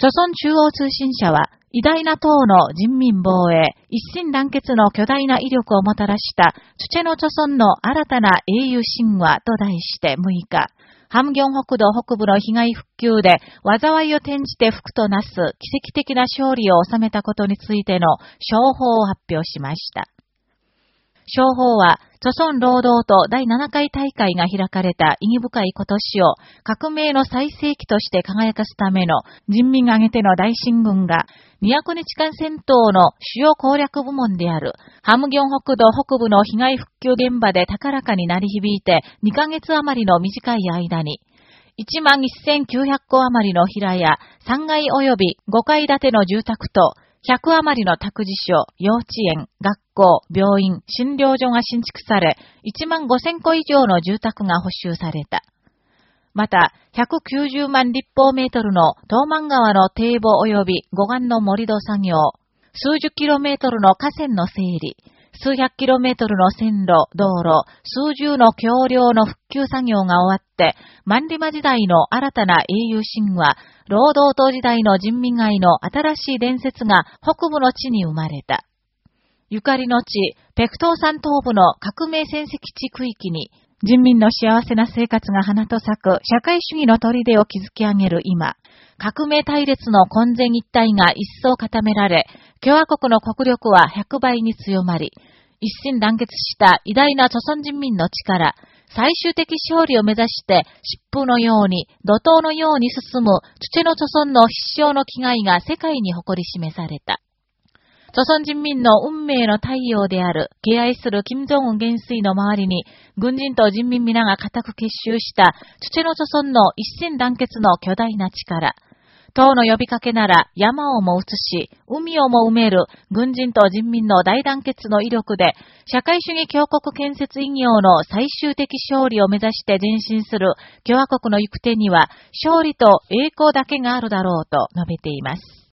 朝鮮中央通信社は、偉大な党の人民防衛、一心団結の巨大な威力をもたらした、チュチェの朝鮮の新たな英雄神話と題して6日、ハムギョン北道北部の被害復旧で災いを転じて福となす奇跡的な勝利を収めたことについての商法を発表しました。商法は、著村労働党第7回大会が開かれた意義深い今年を革命の最盛期として輝かすための。人民挙げての大進軍が200日間戦闘の主要攻略部門である。ハムギョン北道北部の被害復旧現場で高らかに鳴り響いて2ヶ月余りの短い間に。1万1900個余りの平屋、3階及び5階建ての住宅と100余りの託児所、幼稚園、学校、病院、診療所が新築され、1万5000戸以上の住宅が補修された。また、190万立方メートルの東満川の堤防及び護岸の盛り土作業、数十キロメートルの河川の整理、数百キロメートルの線路、道路、数十の橋梁の復旧作業が終わって、万里馬時代の新たな英雄神話、労働党時代の人民愛の新しい伝説が北部の地に生まれた。ゆかりの地、ペクトー山東部の革命戦績地区域に、人民の幸せな生活が花と咲く社会主義の砦を築き上げる今、革命対立の混然一体が一層固められ、共和国の国力は100倍に強まり、一心団結した偉大な著存人民の力、最終的勝利を目指して疾風のように、怒涛のように進む土の著存の必勝の気概が世界に誇り示された。朝鮮人民の運命の太陽である、敬愛する金正恩元帥の周りに、軍人と人民皆が固く結集した、土の朝鮮の一心団結の巨大な力。党の呼びかけなら山をも移し、海をも埋める軍人と人民の大団結の威力で、社会主義強国建設異業の最終的勝利を目指して前進する共和国の行く手には、勝利と栄光だけがあるだろうと述べています。